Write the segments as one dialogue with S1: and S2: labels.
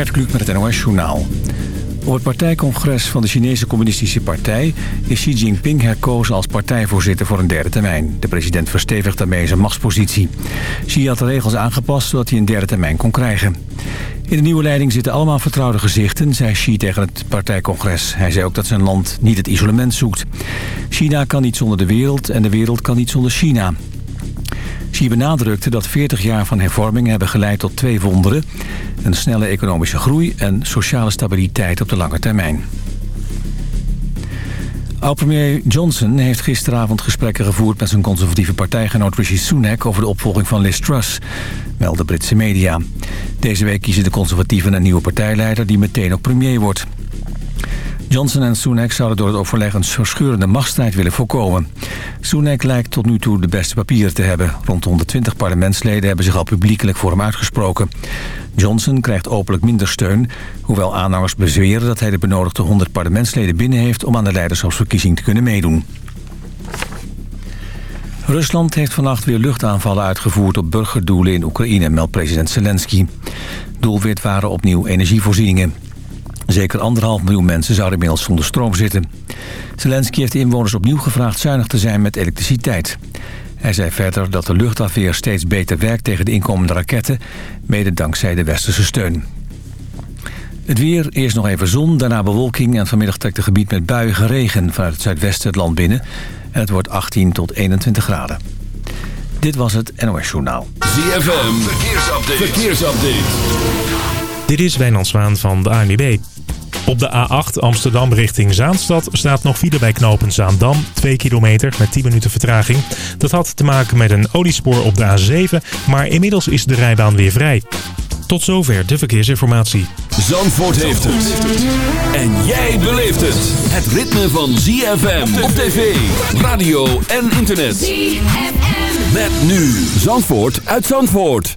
S1: Gert Kluk met het NOS-journaal. Op het partijcongres van de Chinese Communistische Partij... is Xi Jinping herkozen als partijvoorzitter voor een derde termijn. De president verstevigt daarmee zijn machtspositie. Xi had de regels aangepast zodat hij een derde termijn kon krijgen. In de nieuwe leiding zitten allemaal vertrouwde gezichten, zei Xi tegen het partijcongres. Hij zei ook dat zijn land niet het isolement zoekt. China kan niet zonder de wereld en de wereld kan niet zonder China. Xi benadrukte dat 40 jaar van hervorming hebben geleid tot twee wonderen. Een snelle economische groei en sociale stabiliteit op de lange termijn. Oud-premier Johnson heeft gisteravond gesprekken gevoerd met zijn conservatieve partijgenoot Rishi Sunak over de opvolging van Liz Truss, melden Britse media. Deze week kiezen de conservatieven een nieuwe partijleider die meteen ook premier wordt. Johnson en Sunak zouden door het overleg een verscheurende machtsstrijd willen voorkomen. Sunak lijkt tot nu toe de beste papieren te hebben. Rond 120 parlementsleden hebben zich al publiekelijk voor hem uitgesproken. Johnson krijgt openlijk minder steun, hoewel aanhangers bezweren dat hij de benodigde 100 parlementsleden binnen heeft om aan de leiderschapsverkiezing te kunnen meedoen. Rusland heeft vannacht weer luchtaanvallen uitgevoerd op burgerdoelen in Oekraïne, meldt president Zelensky. Doelwit waren opnieuw energievoorzieningen. Zeker anderhalf miljoen mensen zouden inmiddels zonder stroom zitten. Zelensky heeft de inwoners opnieuw gevraagd zuinig te zijn met elektriciteit. Hij zei verder dat de luchtafweer steeds beter werkt tegen de inkomende raketten... mede dankzij de westerse steun. Het weer, eerst nog even zon, daarna bewolking... en vanmiddag trekt het gebied met buien regen vanuit het zuidwesten het land binnen... en het wordt 18 tot 21 graden. Dit was het NOS Journaal.
S2: ZFM, verkeersupdate. verkeersupdate.
S3: Dit is Wijnand Zwaan van de ANWB. Op de A8 Amsterdam richting Zaanstad staat nog file bij knopen Zaandam. 2 kilometer met 10 minuten vertraging. Dat had te maken met een oliespoor op de A7, maar inmiddels is de rijbaan weer vrij. Tot zover de verkeersinformatie.
S2: Zandvoort heeft het. En jij beleeft het. Het ritme van ZFM op tv, radio en internet. ZFM. Met nu Zandvoort uit Zandvoort.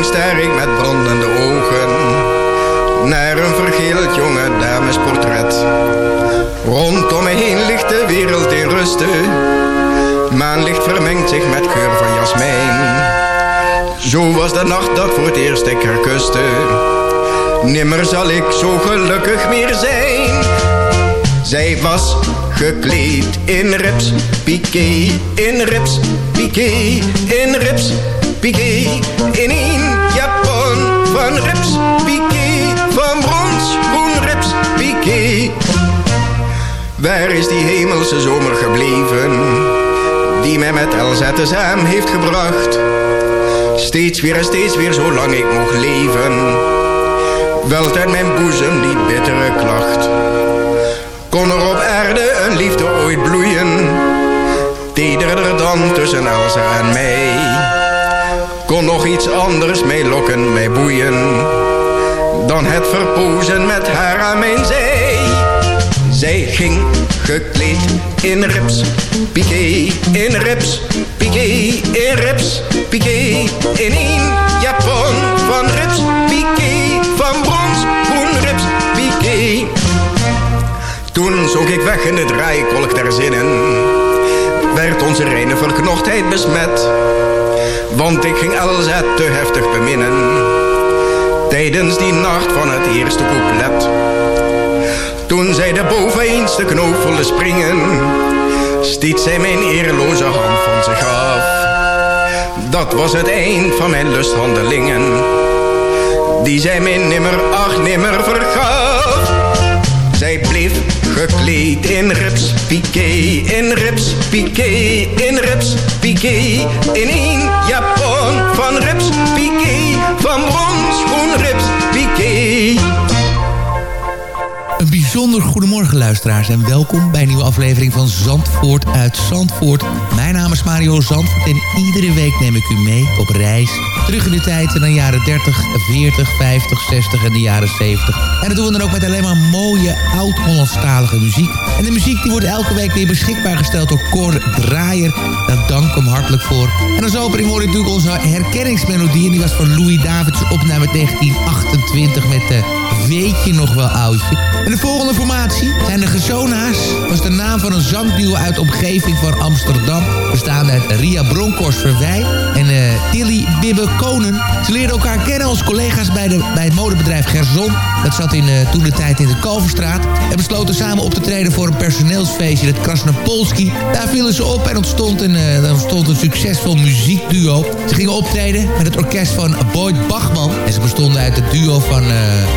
S4: Staar ik met brandende ogen naar een vergeeld jonge damesportret. Rondom me heen ligt de wereld in rusten. Maanlicht vermengt zich met geur van jasmijn. Zo was de nacht dat voor het eerst ik haar kuste. Nimmer zal ik zo gelukkig meer zijn. Zij was gekleed in rips, piqué, in rips, piqué, in rips, piqué. In een japon van rips, piqué, van brons, groen rips, piqué. Waar is die hemelse zomer gebleven, die mij met Elsa tezamen heeft gebracht? Steeds weer en steeds weer, zolang ik mocht leven, welt uit mijn boezem die bittere klacht. Kon er op aarde een liefde ooit bloeien, tederder dan tussen Elsa en mij? Kon nog iets anders mij lokken, mij boeien, dan het verpozen met haar aan mijn zij? Zij ging gekleed in rips, piqué, in rips, piqué, in rips, piqué, in een japon van rips, piqué, van brons, groen rips, piqué. Toen zoek ik weg in het rijkolk der zinnen, werd onze reine verknochtheid besmet. Want ik ging Elzet te heftig beminnen. Tijdens die nacht van het eerste couplet. Toen zij de boven eens de knoop voelde springen. Stiet zij mijn eerloze hand van zich af. Dat was het eind van mijn lusthandelingen. Die zij mij nimmer, ach nimmer vergaf. Zij bleef gekleed in rips piqué, in rips piqué, in rips piqué. In één japon van rips piqué, van brons groen rips piqué.
S5: Een bijzonder goedemorgen luisteraars en welkom bij een nieuwe aflevering van Zandvoort uit Zandvoort. Mijn naam is Mario Zandvoort en iedere week neem ik u mee op reis. Terug in de tijd naar de jaren 30, 40, 50, 60 en de jaren 70. En dat doen we dan ook met alleen maar mooie oud-Hollandstalige muziek. En de muziek die wordt elke week weer beschikbaar gesteld door Cor Draaier. Daar dank ik hem hartelijk voor. En als opening hoor ik natuurlijk onze herkenningsmelodie. En die was van Louis Davids opname 1928 met de Weet je nog wel oudje. En de volgende formatie zijn de Gezona's. Is de naam van een zangduo uit de omgeving van Amsterdam. Bestaande uit Ria Bronkhorst Verwij en uh, Tilly Bibbe Konen. Ze leerden elkaar kennen als collega's bij, de, bij het modebedrijf Gerson. Dat zat in, uh, toen de tijd in de Kalverstraat. En besloten samen op te treden voor een personeelsfeestje, het Krasnopolski. Daar vielen ze op en ontstond een, uh, ontstond een succesvol muziekduo. Ze gingen optreden met het orkest van Boyd Bachman. En ze bestonden uit het duo van...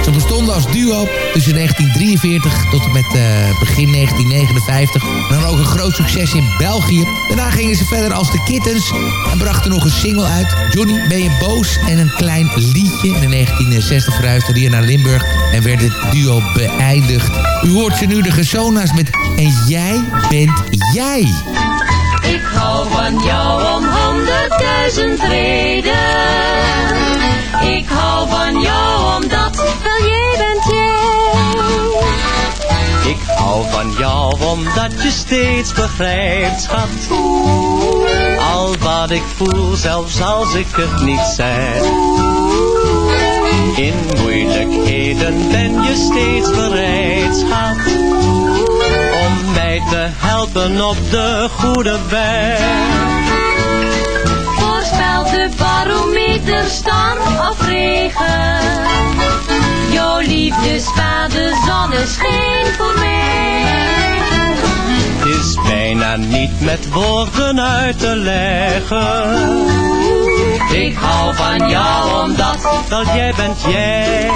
S5: ze bestonden als duo tussen 1943 tot en met uh, begin 1959. En dan ook een groot succes in België. Daarna gingen ze verder als de Kittens en brachten nog een single uit. Johnny, ben je boos? En een klein liedje. In 1960 verhuisde hij naar Limburg en werd het duo beëindigd. U hoort ze nu de Gezona's met En jij bent jij.
S6: Ik hou van jou om honderdduizend reden. Ik hou van jou omdat
S7: Ik hou van jou omdat je steeds begrijpt, schat. Al wat ik voel, zelfs als ik het niet zeg. In moeilijkheden ben je steeds bereid, schat. Om mij te helpen op de goede weg.
S6: Voorspel de barometer storm of regen. Jouw liefdesvader zonneschijn voor mij.
S7: Het is bijna niet met woorden uit te leggen.
S6: Ik hou van jou omdat
S7: dat jij bent jij.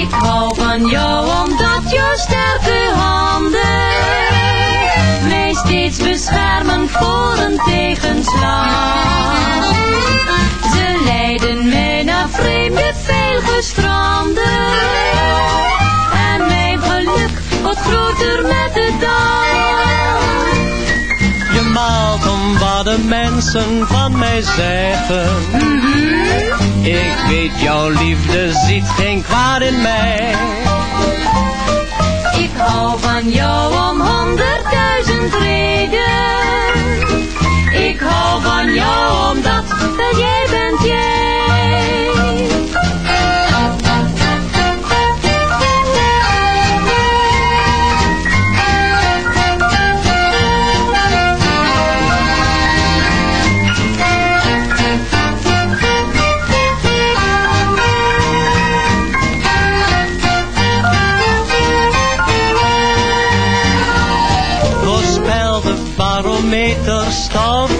S6: Ik hou van jou omdat jouw sterke handen mij steeds beschermen voor een tegenslag. Leiden mij naar vreemde veilgestranden en mijn geluk wordt groter met de dag.
S7: Je maalt om wat de mensen van mij zeggen. Ik weet jouw liefde ziet geen kwaad in mij.
S6: Ik hou van jou om honderdduizend reden. Ik hou van jou omdat jij bent jij.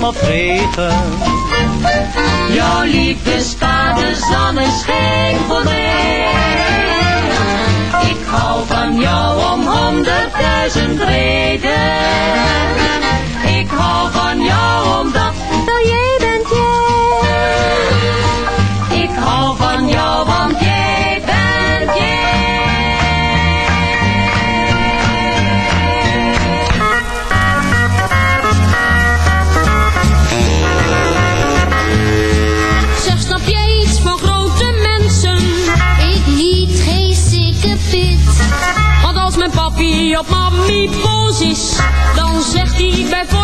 S7: Of regen.
S6: Jouw liefdesvader zonneschijn voor mij. Ik hou van jou om honderdduizend reden. Ik hou van jou omdat wel jij bent jij. Ik hou van jou want jij
S8: op mami boos is, dan zegt hij bijvoorbeeld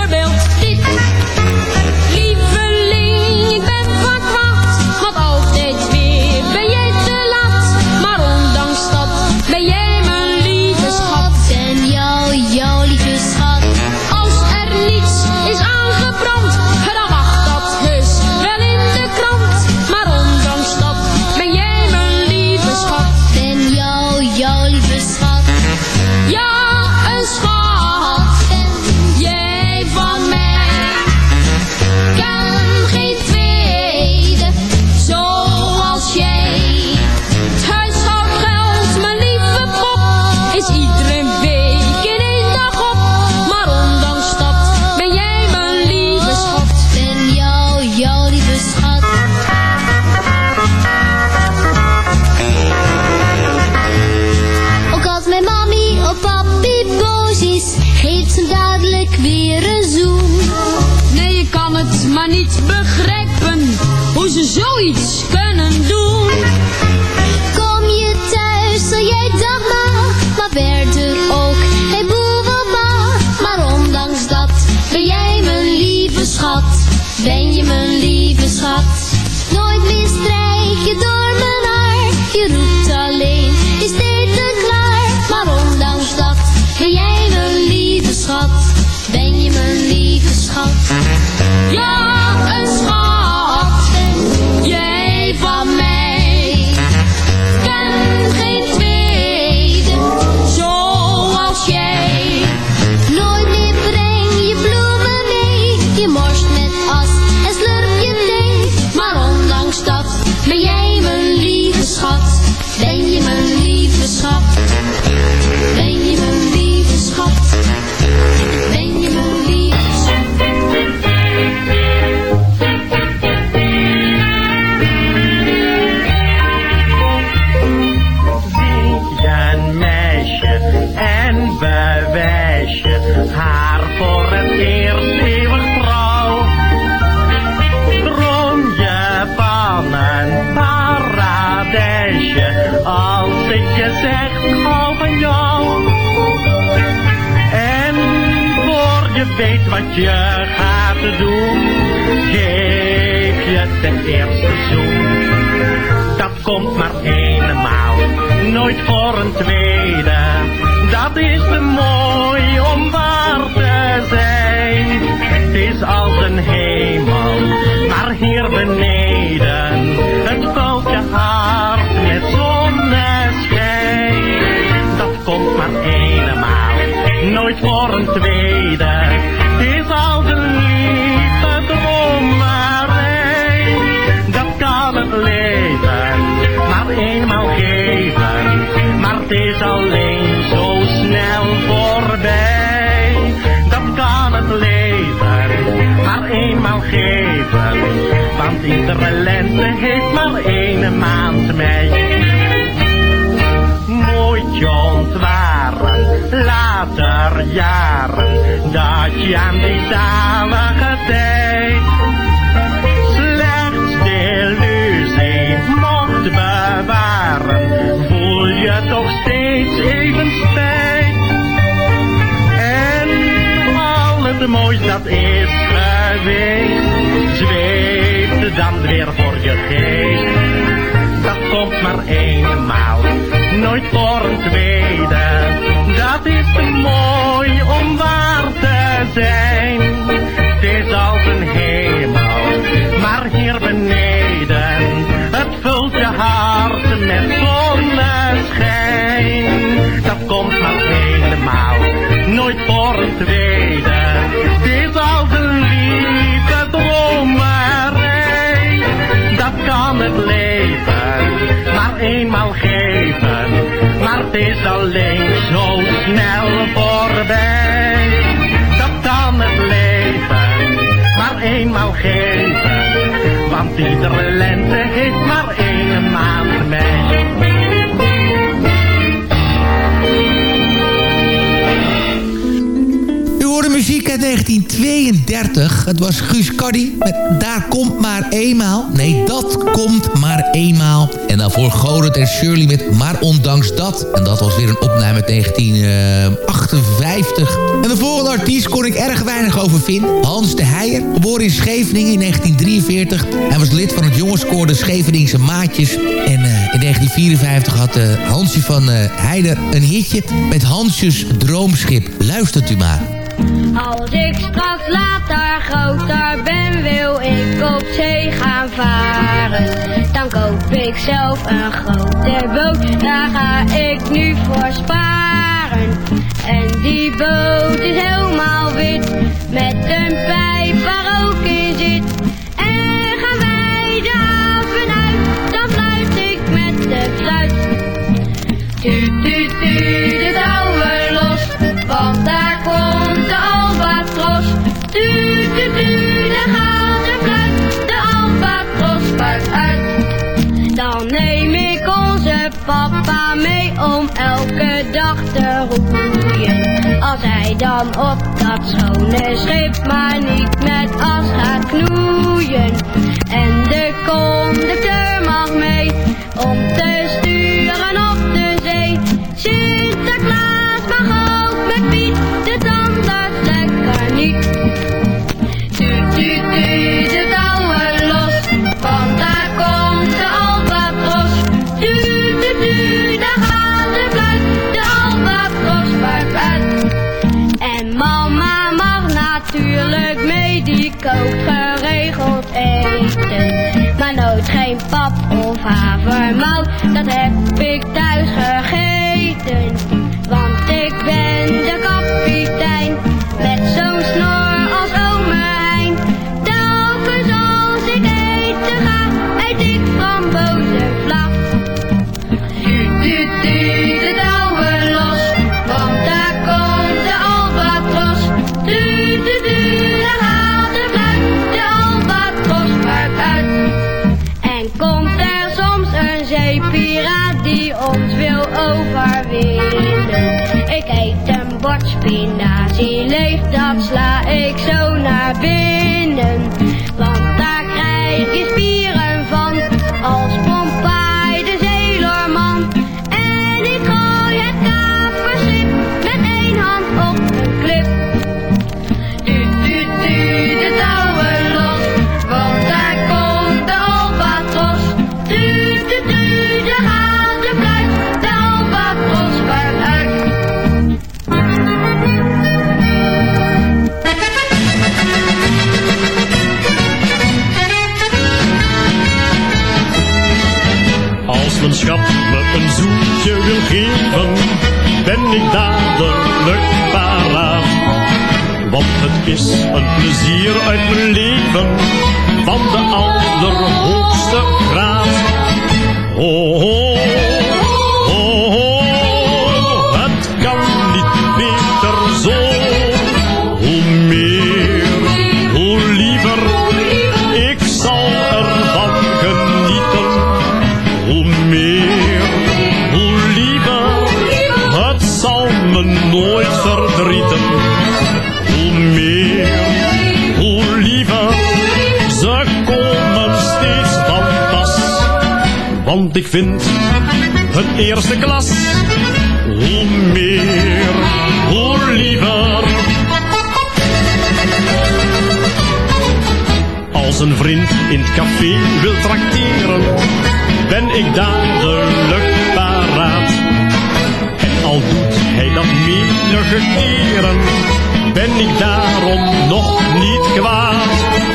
S9: je
S10: gaat doen, geef je de eerste zoen dat komt maar eenmaal, nooit voor een tweede. Dat is te mooi om waar te zijn. Het is als een hemel, maar hier beneden, het vult je hart met zonneschijn. Dat komt maar eenmaal, nooit voor een tweede. Alleen zo snel voorbij. Dat kan het leven maar eenmaal geven. Want iedere lente heeft maar één maand mei. Moet je ontwaren, later jaren, dat je aan die zalige dat is geweest, zweeft dan weer voor je geest. Dat komt maar eenmaal, nooit voor een tweede. Dat is te mooi om waar te zijn. Het is als een hemel, maar hier beneden, het vult je hart met zonneschijn. Dat komt maar eenmaal, nooit voor een tweede. Het leven, maar eenmaal geven. Maar het is alleen zo snel voorbij. Dat kan het leven, maar eenmaal geven. Want iedere lente heeft maar één maand mei.
S5: 1932. Het was Guus Caddy met Daar komt maar eenmaal. Nee, dat komt maar eenmaal. En daarvoor Godert en Shirley met Maar ondanks dat. En dat was weer een opname uit 1958. En de volgende artiest kon ik erg weinig over vinden. Hans de Heijer, geboren in Scheveningen in 1943. Hij was lid van het jongenskoor de Scheveningse Maatjes. En eh, in 1954 had uh, Hansje van uh, Heijer een hitje met Hansjes Droomschip. Luistert u maar.
S11: Als ik straks later groter ben, wil ik op zee gaan varen. Dan koop ik zelf een grote boot, daar ga ik nu voor sparen. En die boot is helemaal wit, met een pijp waar ook in zit. De bule de er de uit. Dan neem ik onze papa mee om elke dag te roeien. Als hij dan op dat schone schip maar niet met as gaat knoeien. En de conducteur mag mee om te sturen op de zee. Kookt geregeld eten. Maar nooit geen pap of havermout, dat heb ik thuis gegeten. Spinazie leeg, dat sla ik zo
S12: is een plezier uit mijn leven, van de allerhoogste graad. Oh, vind het eerste klas. Hoe meer, hoe liever. Als een vriend in het café wil trakteren, ben ik dadelijk paraat. En al doet hij dat menige keren, ben ik daarom nog niet kwaad.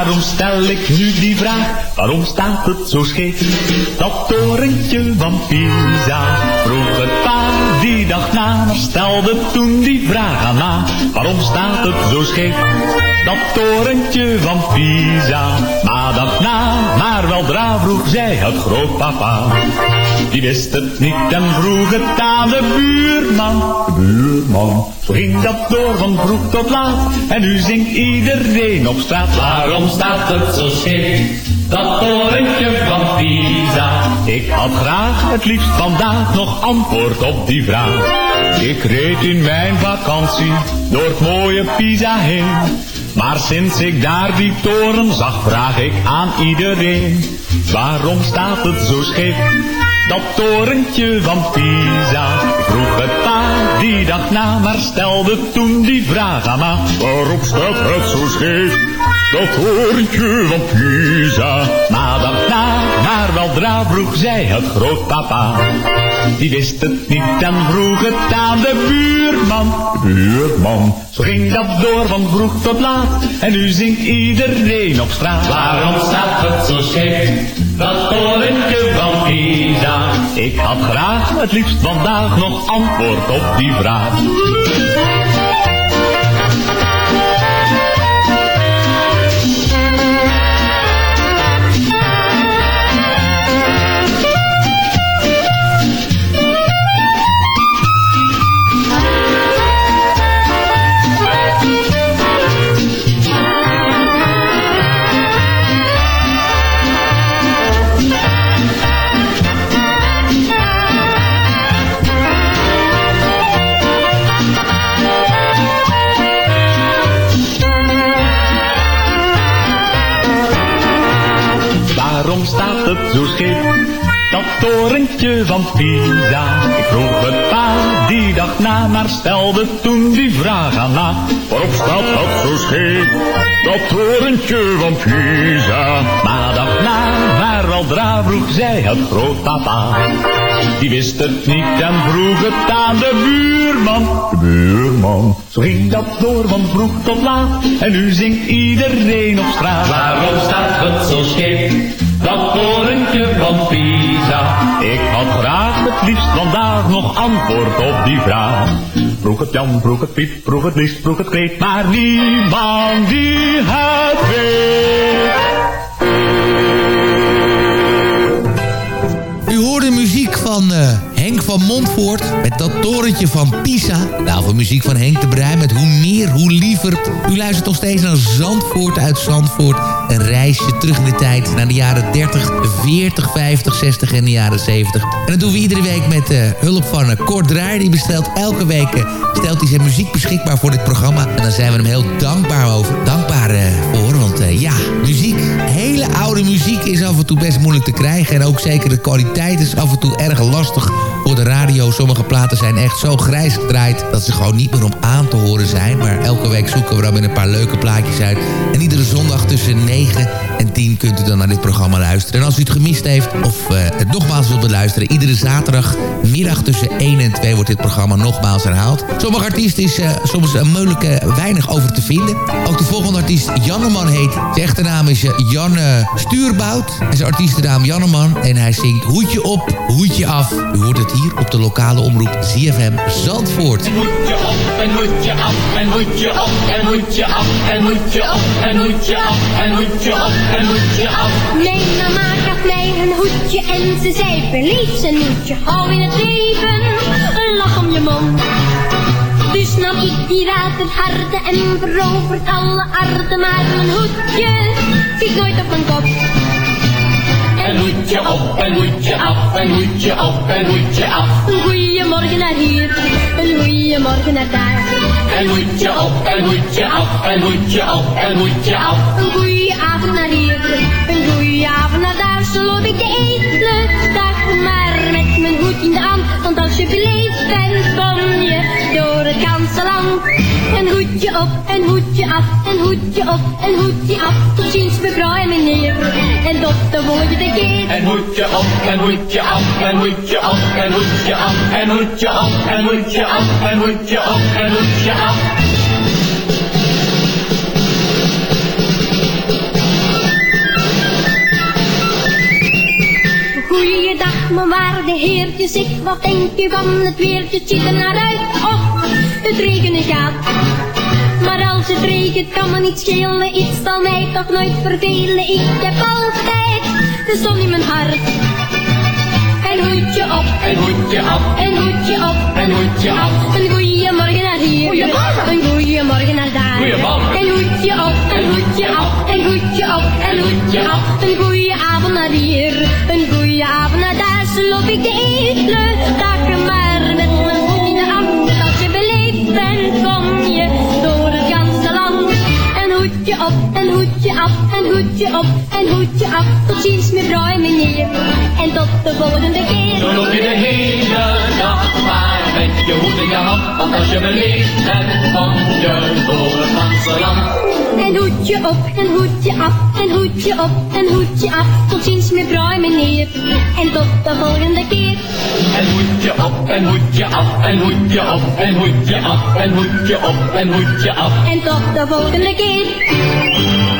S13: Daarom stel ik nu die. Waarom staat het zo scheef? Dat torentje van Pisa. Vroeg het pa die dag na. Stelde toen die vraag aan. Waarom staat het zo scheef? Dat torentje van Pisa. Maar dacht na, maar weldra vroeg zij het grootpapa. Die wist het niet en vroeg het aan de buurman. De buurman. Zo ging dat door van vroeg tot laat. En nu zingt iedereen op straat. Waarom staat het zo scheef? Dat torentje van Pisa. Ik had graag het liefst vandaag nog antwoord op die vraag. Ik reed in mijn vakantie door het mooie Pisa heen. Maar sinds ik daar die toren zag, vraag ik aan iedereen. Waarom staat het zo scheef? Dat torentje van Pisa. Vroeg het pa die dacht na, maar stelde toen die vraag aan ma. Waarom staat het zo scheef, dat torentje van Pisa? Ma dacht na, maar weldra vroeg zij het grootpapa. Die wist het niet en vroeg het aan de buurman. Buurman, zo ging dat door van vroeg tot laat. En nu zingt iedereen op straat.
S14: Waarom staat het zo scheef, dat torentje van Pisa?
S13: Ik had graag het liefst vandaag nog antwoord op die vraag. Torentje van Pisa? Ik vroeg het pa, die dacht na, maar stelde toen die vraag aan na. Waarom staat dat zo scheef, dat torentje van Pisa? Ma dacht na, maar weldra vroeg zij het grootpapa. Die wist het niet en vroeg het aan de buurman. De buurman, zo dat door van vroeg tot laat. En nu zingt iedereen op straat.
S14: Waarom staat het zo scheef, dat torentje van Pisa?
S13: Ik had graag het liefst vandaag nog antwoord op die vraag. Vroeg het Jan, vroeg het Piet, vroeg het vroeg het Kreet, maar niemand die het weet.
S5: U hoorde muziek van eh, Henk van Montvoort met dat torentje van Pisa. Nou, van muziek van Henk de Bruin met Hoe meer, hoe liever. U luistert nog steeds naar Zandvoort uit Zandvoort. Een reisje terug in de tijd naar de jaren 30, 40, 50, 60 en de jaren 70. En dat doen we iedere week met uh, hulp van uh, Kort Draaier. Die bestelt elke week uh, stelt hij zijn muziek beschikbaar voor dit programma. En daar zijn we hem heel dankbaar over. Dankbaar voor, want ja, muziek, hele oude muziek is af en toe best moeilijk te krijgen. En ook zeker de kwaliteit is af en toe erg lastig voor de radio. Sommige platen zijn echt zo grijs gedraaid dat ze gewoon niet meer om aan te horen zijn. Maar elke week zoeken we dan weer een paar leuke plaatjes uit. En iedere zondag tussen 9 en 10 kunt u dan naar dit programma luisteren. En als u het gemist heeft of uh, het nogmaals wilt beluisteren... iedere zaterdagmiddag tussen 1 en 2 wordt dit programma nogmaals herhaald. Sommige artiesten is uh, soms een moeilijke weinig over te vinden. Ook de volgende artiest Janneman heet. Zijn echte naam is uh, Janne Stuurbout. En zijn artiestennaam Janneman. En hij zingt Hoedje op, hoedje af. U hoort het hier op de lokale omroep ZFM Zandvoort.
S14: En hoedje op, en hoedje af, en hoedje op, en hoedje af, en hoedje op, en hoedje af, en hoedje op, en hoedje af.
S9: Mijn mama gaf mij een hoedje en ze zei beleef zijn hoedje. Hou in het leven een lach om je mond. Dus nam ik die waterharde en veroverd alle aarde. Maar mijn hoedje zit nooit op mijn kop.
S14: En hoedje op, en hoedje af, en hoedje op, en hoedje af.
S9: Een goeiemorgen naar hier, een goeiemorgen naar daar.
S14: En hoedje op, en hoedje af, en hoedje op, en hoedje af.
S9: Een goeie avond naar hier, een goeie avond naar daar. Zo loop ik de hele dag maar met mijn hoed in de hand. Want als je beleefd bent, kom je door het ganse land. Een hoedje op, een hoedje af, een hoedje op, een hoedje af. Tot ziens mevrouw en meneer, en tot de volgende keer.
S14: En hoedje op, en hoedje af, en hoedje op, en hoedje af, en hoedje op, en hoedje af, en hoedje op, en hoedje af.
S9: Goeiedag, mijn waarde heertjes, ik wat denk je van het weertje? Het ziet er naar uit, of het regenen gaat. Maar als het regent kan me niet schelen, iets zal mij toch nooit vervelen. Ik heb altijd de zon in mijn hart. Een hoedje op,
S14: En hoedje af,
S9: een hoedje op,
S14: en hoedje af.
S9: een goeie morgen naar hier,
S14: Goeiemorgen.
S9: een goeie morgen naar daar.
S14: Goeiemorgen.
S9: Een hoedje op, een hoedje af, een hoedje op, een hoedje af. Een goeie avond naar hier, een goeie avond naar daar. Zo loop ik de hele Een hoedje op, en hoedje af. Tot ziens, mevrouw en meneer. En tot de volgende keer.
S14: Zo loop je de hele dag maar met je hoed in je hand. Want als je beleefd bent, kom je door het ganse land.
S9: En hoedje op en hoedje af. En hoedje op en hoedje af. Tot ziens, mevrouw en meneer. En tot de volgende keer.
S14: En hoedje op en hoedje af. En hoedje op en hoedje af. En hoedje op en hoedje af.
S9: En tot de volgende keer.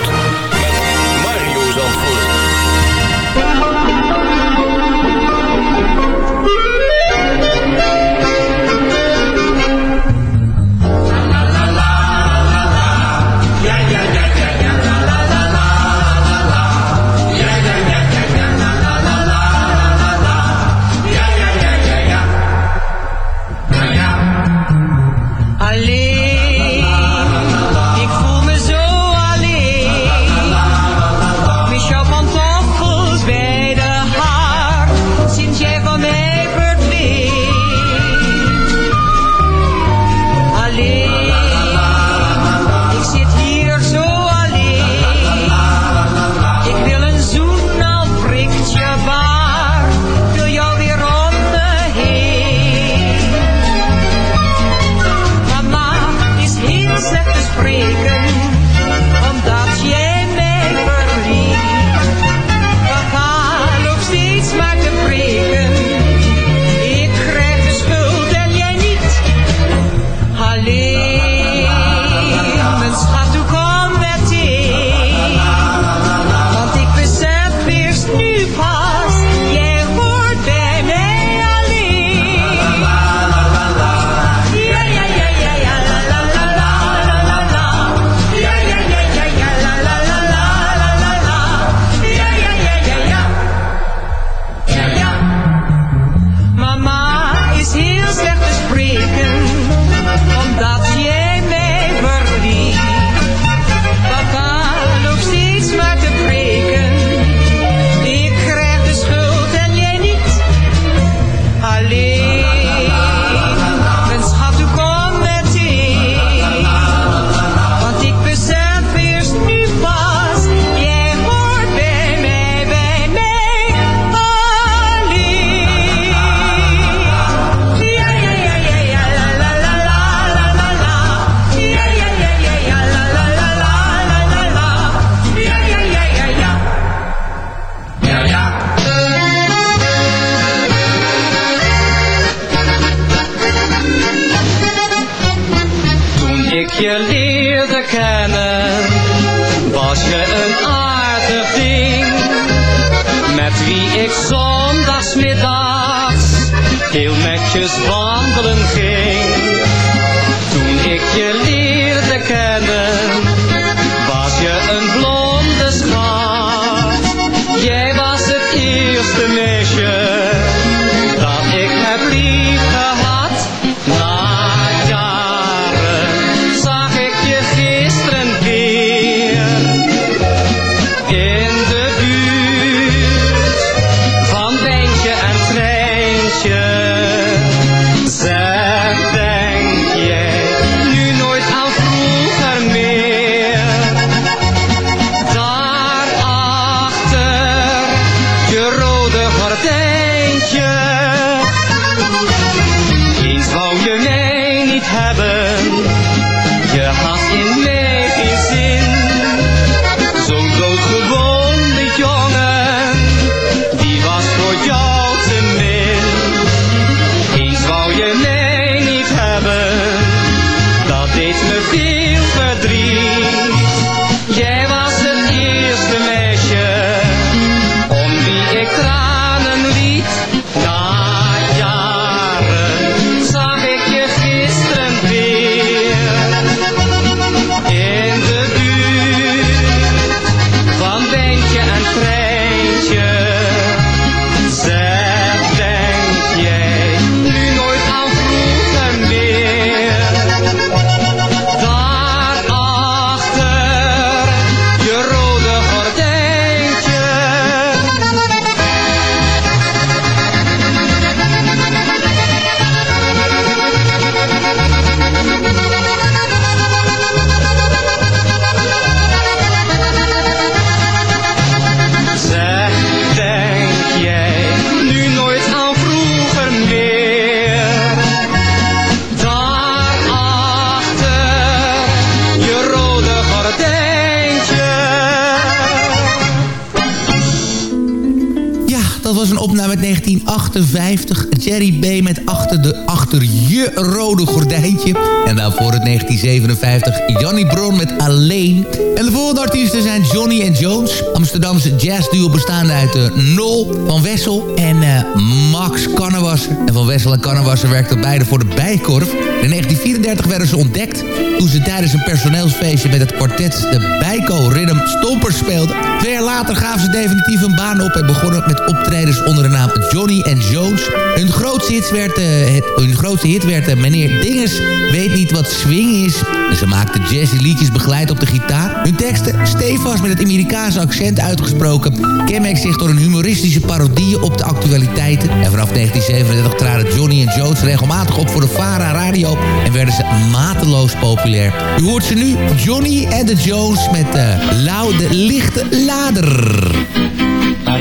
S15: was
S5: een opname uit 1958. Jerry B. met achter, de, achter je rode gordijntje. En daarvoor het 1957 Johnny Bron met Alleen. En de volgende artiesten zijn Johnny en Jones. Amsterdamse jazzduo bestaande uit uh, Nol van Wessel en uh, Max Kannewasser. En van Wessel en Kannewasser werkten beide voor de Bijkorf. In 1934 werden ze ontdekt toen ze tijdens een personeelsfeestje met het kwartet de Bijko Rhythm Stompers speelden. Twee jaar later gaven ze definitief een baan op en begonnen met optredens onder de naam Johnny and Jones. Hun grootste hit werd, uh, het, hun grootste hit werd uh, Meneer Dinges weet niet wat swing is. En ze maakten jazzy liedjes begeleid op de gitaar. Hun teksten, stevast met het Amerikaanse accent uitgesproken, kenmerkt zich door een humoristische parodie op de actualiteiten. En vanaf 1937 traden Johnny and Jones regelmatig op voor de Vara Radio en werden ze mateloos populair. U hoort ze nu, Johnny and the Jones met uh, Laude Lichte Lader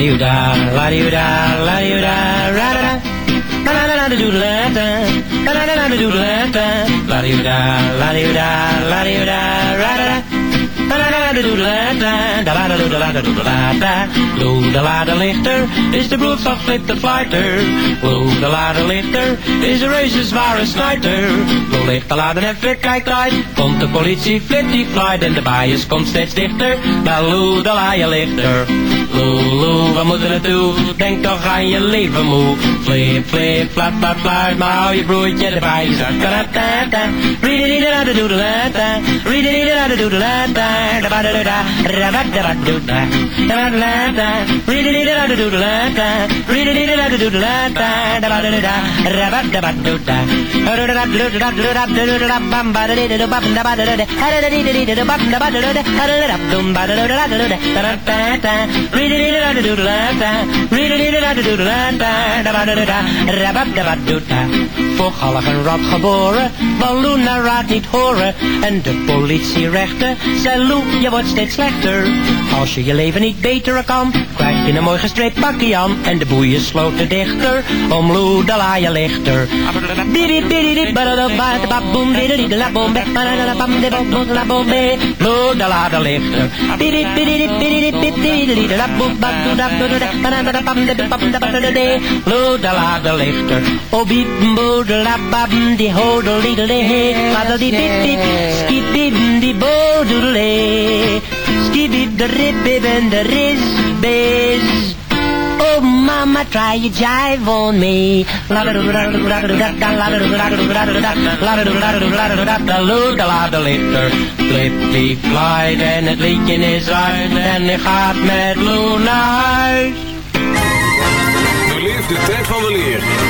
S16: doo da, la doo da, la doo da, ra da da. La la la la doo la da, la la la la doo la da, la doo da, la doo da, la doo da, ra da da. Loedelader lichter is de broer van Flip de Flighter. Loedelader lichter is de reuze zware snuiter. Loedelader even kijkt uit, komt de politie Flip die flight en de bias komt steeds dichter. Bij Loedelader lichter. Lou, we moeten naartoe? Denk toch aan je leven moe. Flip, flip, flap, flap, flap, maar hou je broertje erbij. Zegt, da da da read it, da da doodle da read it, da da da da da da da da da da da da da da read it, da da doodle da read it, da da doodle da da da da da da da da da Voor Galligen rad geboren, Balloon naar raad niet horen. En de politierechter zei Lou, je wordt steeds slechter. Als je je leven niet beter kan, krijg je een mooi gestreept pakje aan. En de boeien sloten dichter, om Lou de laaien lichter. De lichter. Loedalade lichter, obieten, boedelababen, die hodelidele, paddelididid, skibidden, de bodele, skibid de ribbib en de risbiz. Mama, try your jive on me. Flip flight en het liedje is uit en gaat met naar
S17: de tijd van de leer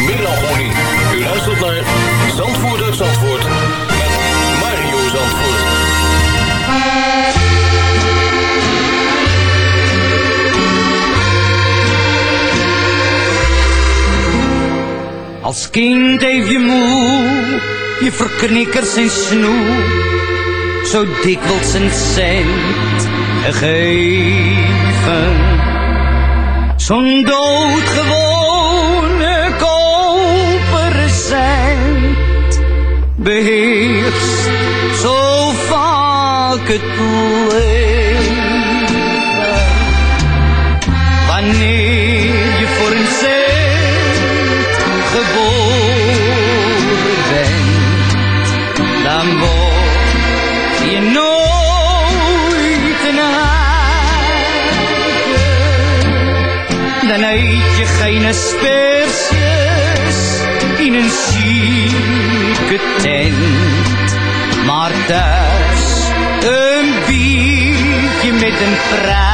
S17: melancholie. U luistert naar Zandvoort uit Zandvoort met Mario Zandvoort.
S18: Als kind heeft je moe, je verknikkers en snoe, zo dikwijls een cent gegeven. Zo'n doodgewone beheerst zo vaak het leven. Wanneer je voor een cent geboren bent, dan word je nooit een haken. Dan eet je geen asperges in een zieke tent, maar thuis een biertje met een praatje.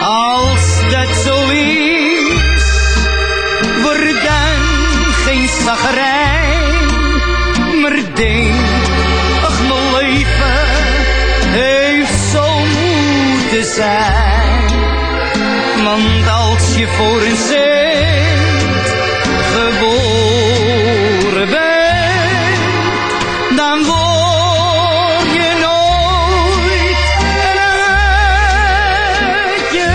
S18: Als dat zo is, word dan geen zagrijn, maar denk, ach mijn leven heeft zo moeten zijn. Want je voor een cent geboren bent, dan word je nooit een uitje.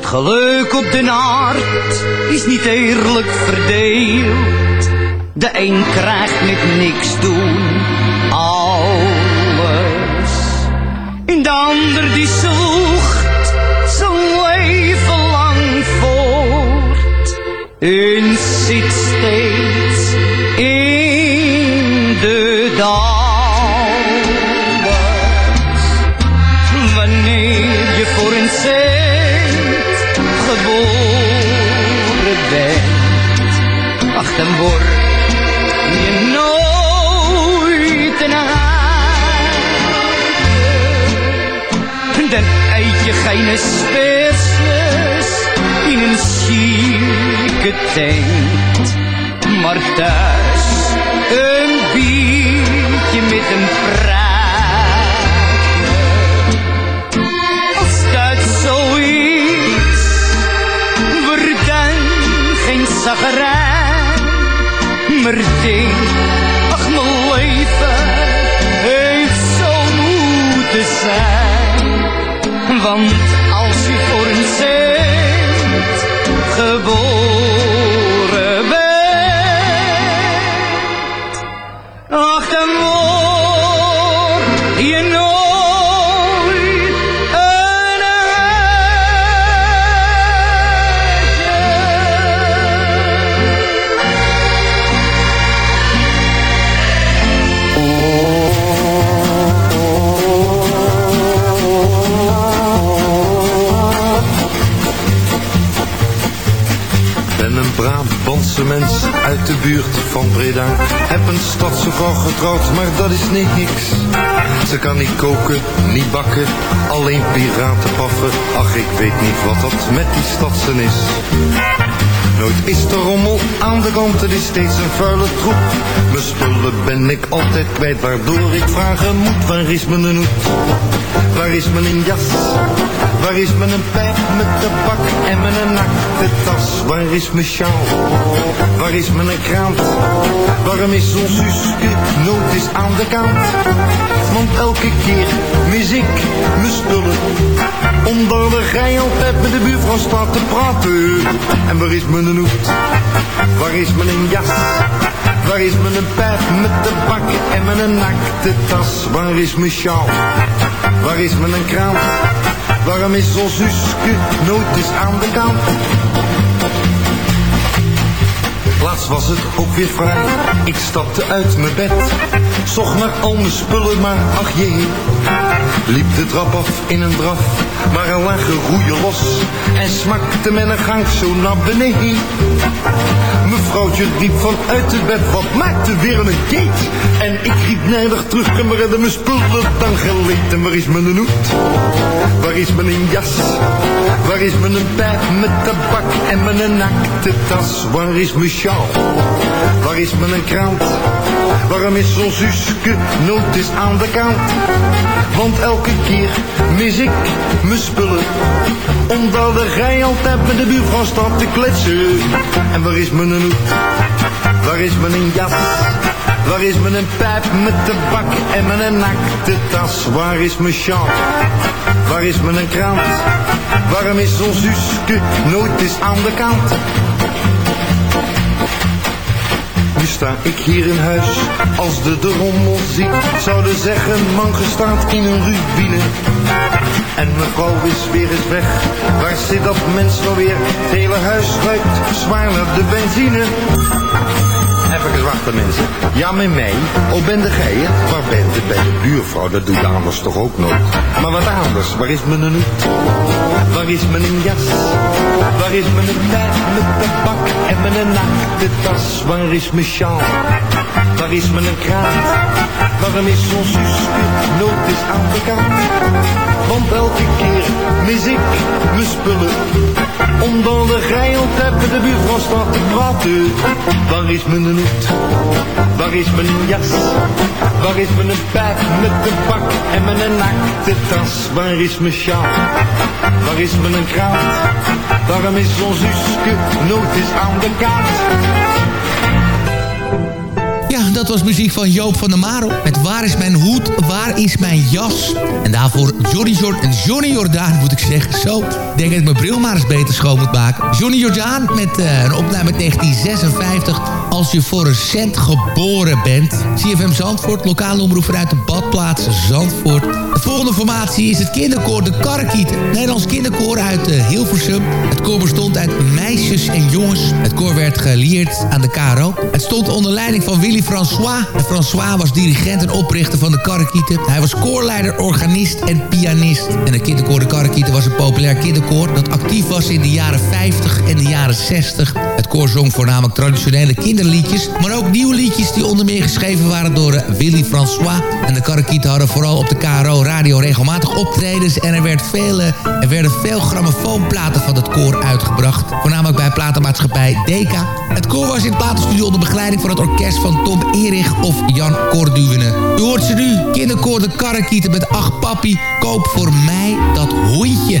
S18: Geluk op de aard is niet eerlijk verdeeld. De een krijgt met niks doen alles. En de ander die zwoegt zijn leven lang voort. Tent, maar thuis een biertje met een praatje. Als dat zo is, word dan geen zagrijn, maar denk,
S19: Brabantse mens uit de buurt van Breda. Heb een stadse vrouw getrouwd, maar dat is niet niks. Ze kan niet koken, niet bakken, alleen piraten paffen. Ach, ik weet niet wat dat met die stadsen is. Nooit is de rommel aan de kant, het is steeds een vuile troep. Mijn spullen ben ik altijd kwijt, waardoor ik vragen moet. Waar is mijn hoed? Waar is mijn jas? Waar is mijn pijp met tabak en mijn nakte tas? Waar is mijn sjaal? Waar is mijn krant? Waarom is ons Suske nooit eens aan de kant? Want elke keer mis ik mijn spullen. Onder de rij altijd met de buurvrouw staat te praten. En waar is mijn hoed? Waar is mijn jas? Waar is mijn pijp met tabak en mijn nakte tas? Waar is mijn sjaal? Waar is mijn krant? Waarom is ons Suske nooit eens aan de kant? Laatst was het ook weer vrij. Ik stapte uit mijn bed. Zocht naar al mijn spullen, maar ach jee. Liep de trap af in een draf. Maar er lagen roeien los. En smakte met een gang zo naar beneden. Mevrouwtje riep vanuit het bed. Wat maakte weer een keet? En ik riep nijdig terug. En waar hadden mijn spullen dan geleed? En waar is mijn hoed? Waar is mijn jas? Waar is mijn pijp met tabak en mijn nakte tas? Waar is mijn sjaal? Waar is mijn krant? Waarom is zo'n Suske nooit eens aan de kant? Want elke keer mis ik mijn spullen. Omdat de rij altijd met de buurvrouw staat te kletsen. En waar is mijn hoed? Waar is mijn jas? Waar is mijn pijp met tabak en mijn nakte tas? Waar is mijn sjaal? Waar is mijn krant? Waarom is ons Suske nooit eens aan de kant? Nu sta ik hier in huis, als de de rommel ziet, zouden zeggen man gestaat in een rubine. En mevrouw is weer eens weg, waar zit dat mens nou weer? Het hele huis ruikt zwaar naar de benzine. Even wachten mensen. Ja, met mij. Oh, ben de gij? Waar bent u bij de buurvrouw? Dat doe je anders toch ook nooit? Maar wat anders? Waar is mijn hoed? Waar is mijn jas? Waar is mijn pijp met tabak en mijn naakte tas? Waar is mijn sjaal? Waar is mijn kraat? Waarom is zo'n Suske nooit eens aan de kant? Want elke keer mis ik mijn spullen. Omdat de geild hebben de buurvrouw staat te praten. Waar is mijn hoed? Waar is mijn jas? Waar is mijn pijp met de pak en mijn naakte tas? Waar is mijn sjaal? Waar is mijn kraat? Waarom is zo'n Suske nooit aan de kaart?
S8: Ja, dat was muziek van Joop van der Maro. Met Waar is mijn hoed, waar is mijn jas? En daarvoor Johnny, Jord en Johnny Jordaan, moet ik zeggen. Zo, denk dat ik mijn bril maar eens beter schoon moet maken. Johnny Jordaan met uh, een opname uit 1956. Als je voor een cent geboren bent. CFM Zandvoort, lokale omroep vanuit de badplaats Zandvoort. De volgende formatie is het kinderkoor De Karrekieten. Nederlands kinderkoor uit uh, Hilversum. Het koor bestond uit meisjes en jongens. Het koor werd geleerd aan de KRO. Het stond onder leiding van Willy François. En François was dirigent en oprichter van de Karrekieten. Hij was koorleider, organist en pianist. En het kinderkoor De Karrekieten was een populair kinderkoor... dat actief was in de jaren 50 en de jaren 60. Het koor zong voornamelijk traditionele kinderliedjes... maar ook nieuwe liedjes die onder meer geschreven waren door uh, Willy François. En de Karrekieten hadden vooral op de KRO radio regelmatig optredens... en er, werd veel, uh, er werden veel grammofoonplaten van het koor uitgebracht. Voornamelijk bij platenmaatschappij Deka. Het koor was in platenstudio onder begeleiding van het orkest van Tom Erich of Jan Corduwene. U hoort ze nu, kinderkoor de Karrekieten met Ach Papi, koop voor mij dat hondje.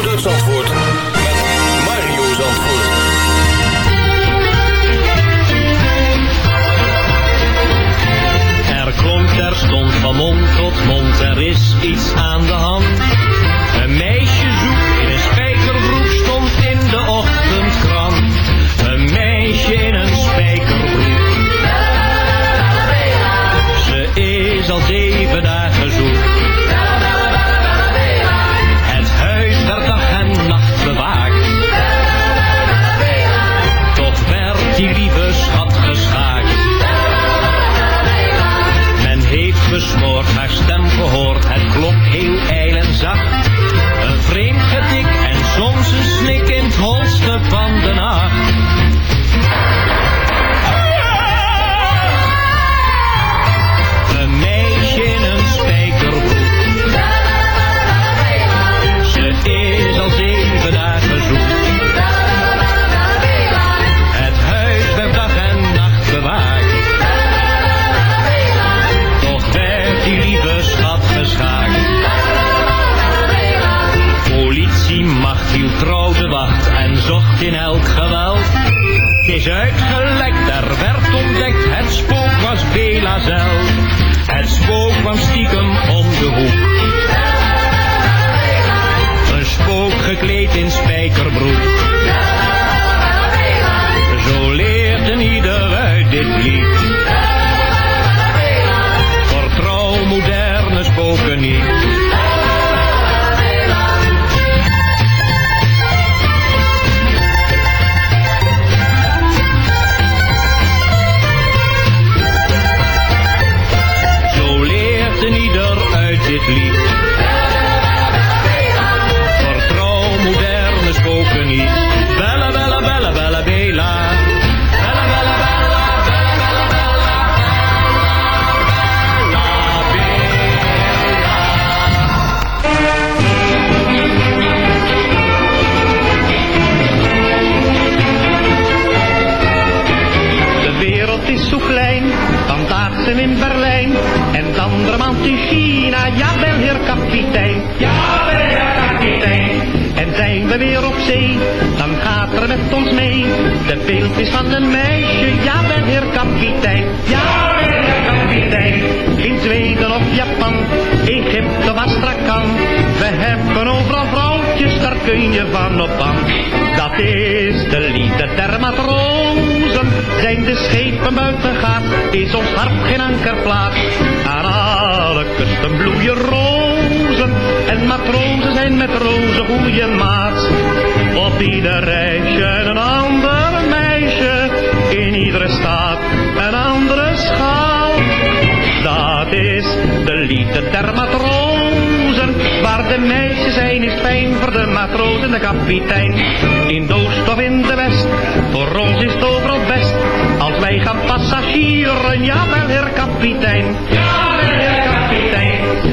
S7: mond tot mond, er is iets aan de hand. Een meisje zoekt in een spijkerbroek stond in de ochtendkrant. Een meisje in een spijkerbroek. Ze is al zeven dagen gehoord, zocht in elk geweld. Het is uitgelekt, er werd ontdekt, het spook was Bela zelf. Het spook kwam stiekem om de hoek. Een spook gekleed in spijkerbroek.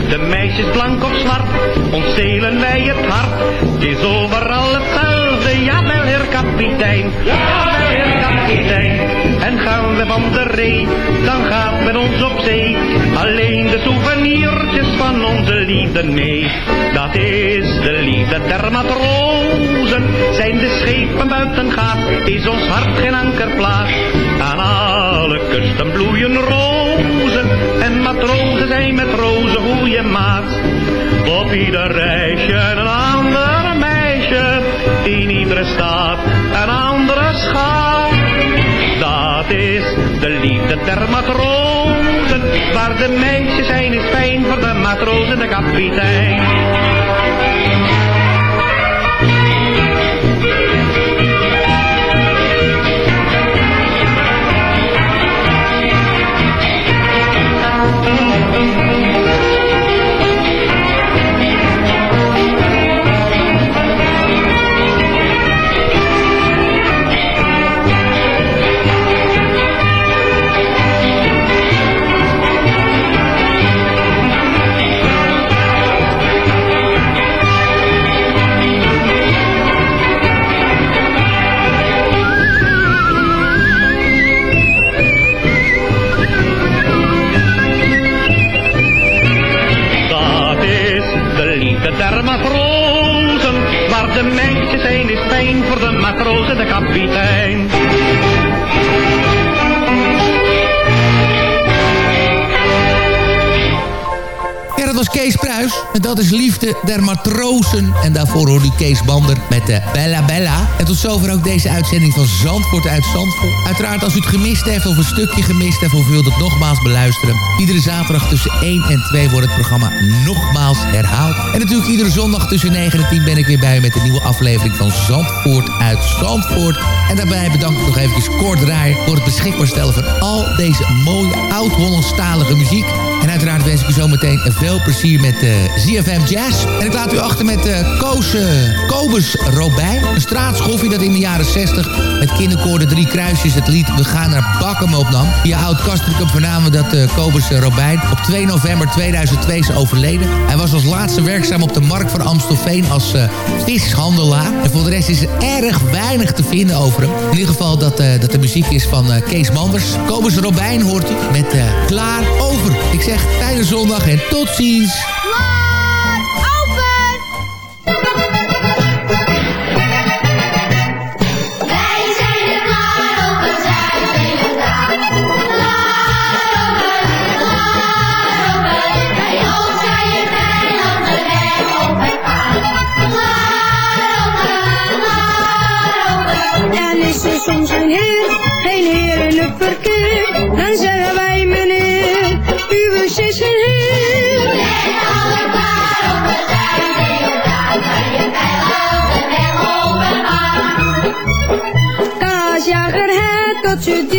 S10: De meisjes blank of zwart, ons delen wij het hart. Het is overal hetzelfde, jawel heer kapitein. Jawel heer kapitein. En gaan we van de ree, dan gaat met ons op zee. Alleen de souvenirtjes van onze liefde mee. Dat is de liefde der matrozen. Zijn de schepen buiten gaat, is ons hart geen ankerplaats. Aan alle kusten bloeien rozen. En matrozen zijn met rozen goede maat. Op ieder reisje een ander meisje. In iedere stad een andere schat. Is de liefde der matrozen. Waar de meisjes zijn is fijn voor de matroos en de kapitein. Zijn is fijn voor de matroos en de kapitein.
S5: Was Kees Pruis. En dat is Liefde der Matrozen. En daarvoor hoorde u Kees Bander met de Bella Bella. En tot zover ook deze uitzending van Zandvoort uit Zandvoort. Uiteraard als u het gemist heeft of een stukje gemist heeft... of u wilt het nogmaals beluisteren. Iedere zaterdag tussen 1 en 2 wordt het programma nogmaals herhaald. En natuurlijk iedere zondag tussen 9 en 10 ben ik weer bij u... met een nieuwe aflevering van Zandvoort uit Zandvoort. En daarbij bedank ik nog eventjes Kort Draaier... voor het beschikbaar stellen van al deze mooie oud-Hollandstalige muziek. En uiteraard wens ik u zometeen veel plezier met uh, ZFM Jazz. En ik laat u achter met uh, Koos, uh, Kobus Robijn. Een straatschoffie dat in de jaren 60 met kinderkoor de Drie Kruisjes het lied We gaan naar Bakken opnam. Via oud Kastrikum vernamen dat uh, Kobus Robijn op 2 november 2002 is overleden. Hij was als laatste werkzaam op de markt van Amstelveen als vishandelaar. En voor de rest is er erg weinig te vinden over hem. In ieder geval dat, dat de muziek is van Kees Manders. Kobus Robijn hoort u met Klaar Over. Zeg fijne zondag en tot ziens.
S9: Klaar, open! Wij zijn er klaar op, we zijn er gedaan. Klaar open, klaar open. Bij ons ga je veilig de weg op. Klaar open, klaar open.
S20: En is er soms een heer, geen heer in het verkeer, dan zeggen wij het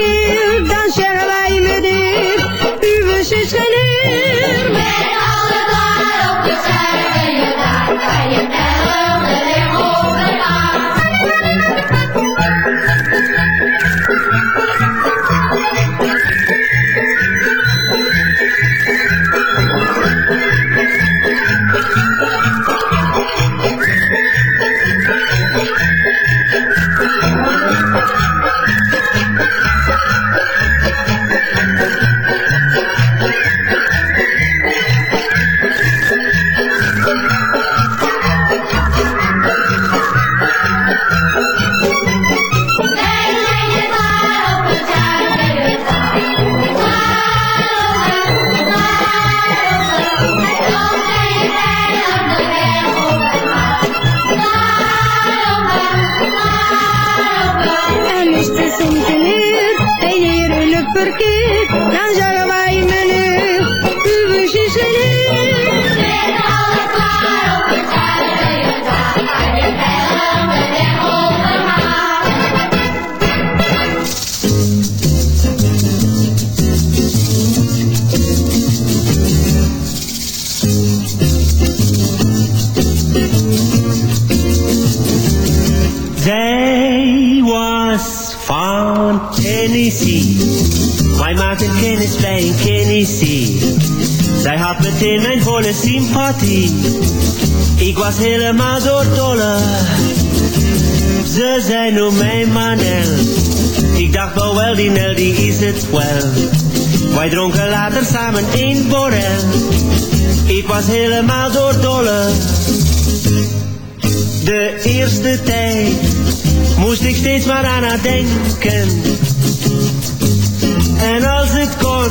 S20: verkeer, dan zeggen wij meneer,
S21: Zij had meteen mijn volle sympathie. Ik was helemaal doordolle. Ze zei noem mij Manel. Ik dacht wel wel die Nel die is het wel. Wij dronken later samen één borrel. Ik was helemaal doordolle. De eerste tijd moest ik steeds maar aan haar denken. En als het kon,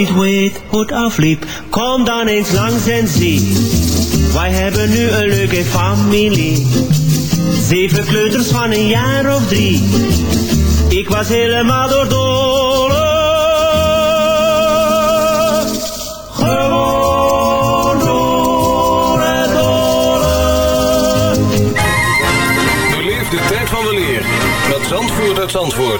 S21: Niet weet hoe het afliep, kom dan eens langs en zie. Wij hebben nu een leuke familie. Zeven kleuters van een jaar of drie. Ik was helemaal doordolle. Gewoon door het
S17: Beleef de tijd van de leer met Zandvoort uit Zandvoort.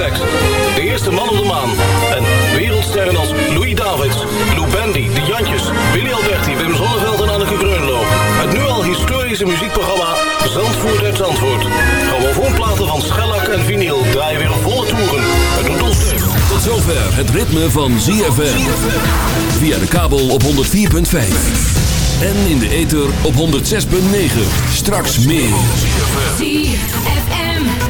S17: seks, de eerste man op de maan en wereldsterren als Louis Davids, Lou Bendy, De Jantjes, Willy Alberti, Wim Zonneveld en Anneke Greunlo. Het nu al historische muziekprogramma Zandvoort uit Zandvoort. Grammofoonplaten van schellak en vinyl draaien weer volle toeren. Het doet ons deugd.
S2: Tot zover het ritme van ZFM. Via de kabel op 104.5. En in de ether op 106.9. Straks meer.